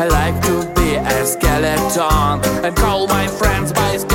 I like to be a skeleton and call my friends by.